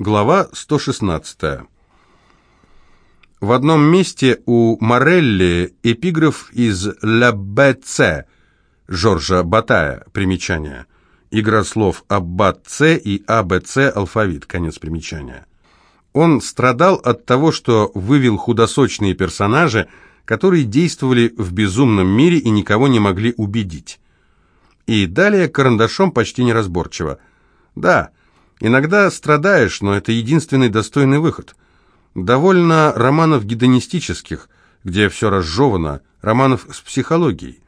Глава 116. В одном месте у Морелли эпиграф из «Ля БЦ» Жоржа Батая, примечание. Игра слов «Аббат С» и «АБЦ» алфавит, конец примечания. Он страдал от того, что вывел худосочные персонажи, которые действовали в безумном мире и никого не могли убедить. И далее карандашом почти неразборчиво. Да, Иногда страдаешь, но это единственный достойный выход. Довольно романов гедонистических, где все разжевано, романов с психологией.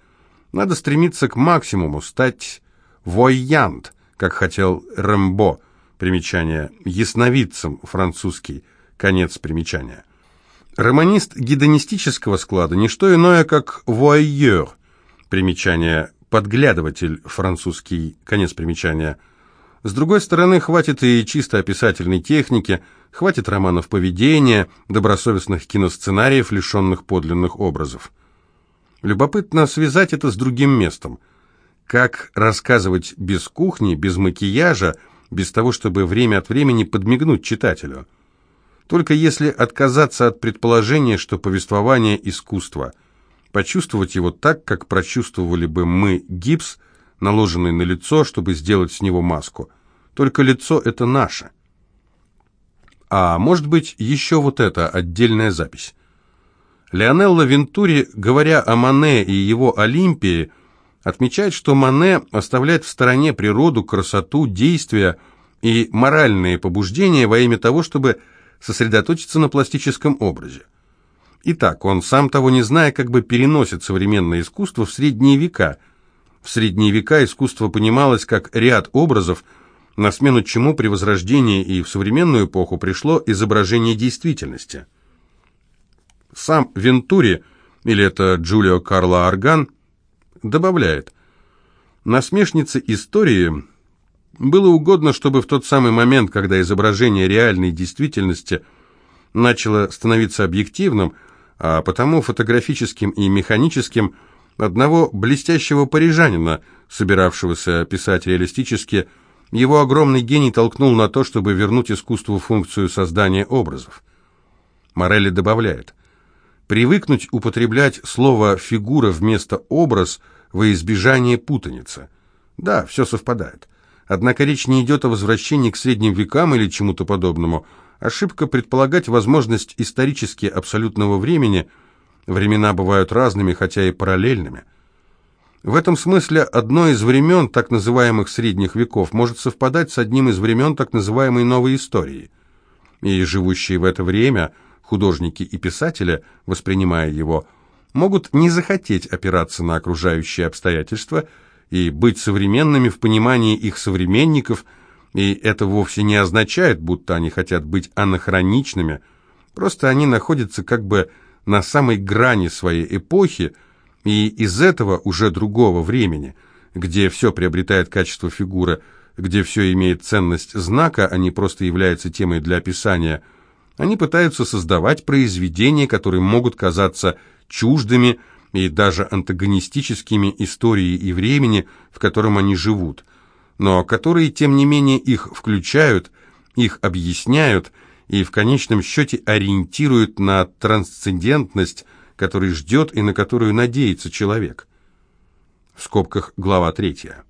Надо стремиться к максимуму, стать воянт, как хотел Рэмбо, примечание, ясновидцем французский, конец примечания. Романист гедонистического склада – не что иное, как voyeur, примечание, подглядыватель французский, конец примечания – с другой стороны, хватит и чисто описательной техники, хватит романов поведения, добросовестных киносценариев, лишенных подлинных образов. Любопытно связать это с другим местом. Как рассказывать без кухни, без макияжа, без того, чтобы время от времени подмигнуть читателю? Только если отказаться от предположения, что повествование – искусство, почувствовать его так, как прочувствовали бы мы гипс – наложенный на лицо, чтобы сделать с него маску. Только лицо это наше. А может быть, еще вот эта отдельная запись. Леонелло Вентури, говоря о Мане и его Олимпии, отмечает, что Мане оставляет в стороне природу, красоту, действия и моральные побуждения во имя того, чтобы сосредоточиться на пластическом образе. Итак, он, сам того не зная, как бы переносит современное искусство в средние века – в средние века искусство понималось как ряд образов, на смену чему при Возрождении и в современную эпоху пришло изображение действительности. Сам Вентури, или это Джулио Карло Арган, добавляет, насмешнице истории было угодно, чтобы в тот самый момент, когда изображение реальной действительности начало становиться объективным, а потому фотографическим и механическим – одного блестящего парижанина, собиравшегося писать реалистически, его огромный гений толкнул на то, чтобы вернуть искусству функцию создания образов. Морелли добавляет, «Привыкнуть употреблять слово «фигура» вместо «образ» во избежание путаницы». Да, все совпадает. Однако речь не идет о возвращении к средним векам или чему-то подобному. Ошибка предполагать возможность исторически абсолютного времени – Времена бывают разными, хотя и параллельными. В этом смысле одно из времен так называемых средних веков может совпадать с одним из времен так называемой новой истории. И живущие в это время художники и писатели, воспринимая его, могут не захотеть опираться на окружающие обстоятельства и быть современными в понимании их современников, и это вовсе не означает, будто они хотят быть анахроничными, просто они находятся как бы на самой грани своей эпохи и из этого уже другого времени, где все приобретает качество фигуры, где все имеет ценность знака, а не просто является темой для описания, они пытаются создавать произведения, которые могут казаться чуждыми и даже антагонистическими истории и времени, в котором они живут, но которые, тем не менее, их включают, их объясняют и в конечном счете ориентирует на трансцендентность, который ждет и на которую надеется человек. В скобках глава третья.